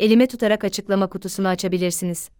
elime tutarak açıklama kutusunu açabilirsiniz.